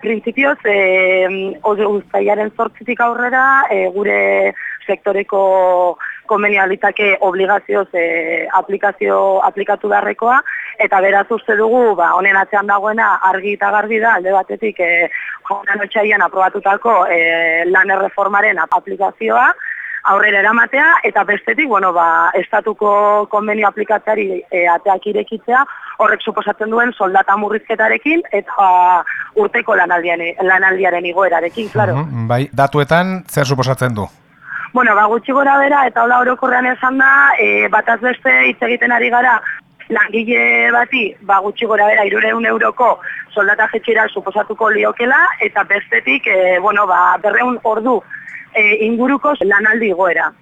Printzipioz, e, uztailaren zortzitik aurrera, e, gure sektoreko konvenialitake obligazioz e, aplikazio aplikatu beharrekoa, eta beraz uste dugu, ba, honen atzean dagoena argi eta garbi da, alde batetik, e, joan otxaian aprobatutako e, lan erreformaren aplikazioa, aurrera eramatea, eta bestetik, bueno, ba, estatuko konbenio aplikatari e, ateak irekitzea, horrek suposatzen duen soldata murrizketarekin, eta urteko lanaldiaren, lanaldiaren igoerarekin, claro. Mhm, bai, datuetan zer suposatzen du? Bueno, ba, gutxi gora bera, eta hola orokorrean esan da, e, bataz beste hitz egiten ari gara, langile bati, ba, gutxi gora bera, irureun euroko soldata jetxira suposatuko liokela, eta bestetik, e, bueno, ba, berreun ordu e, inguruko lanaldi goera.